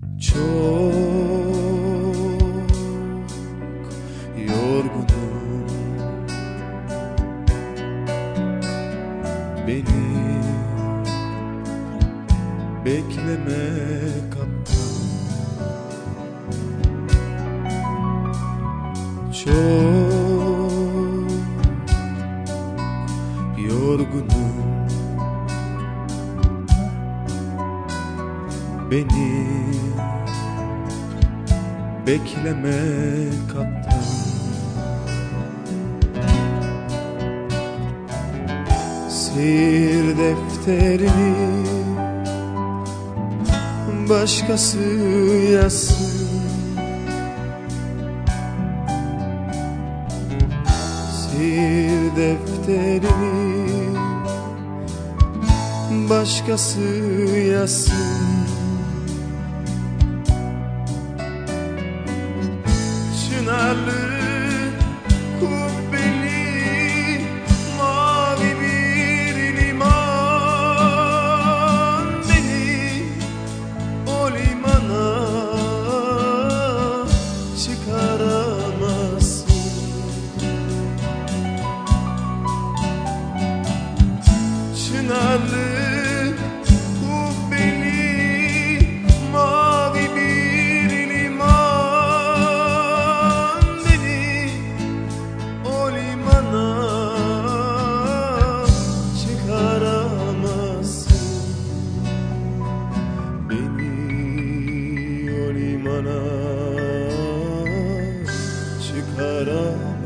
Çok yorgunum. Beni bekleme kaptan. Çok yorgunum Beni. Bekleme kaptan. Seyir defterini başkası yazsın. Seyir defterini başkası yazsın hallelujah. But oh.